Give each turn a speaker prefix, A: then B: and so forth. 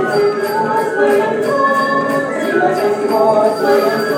A: Господи, Господи, Господи, Господи,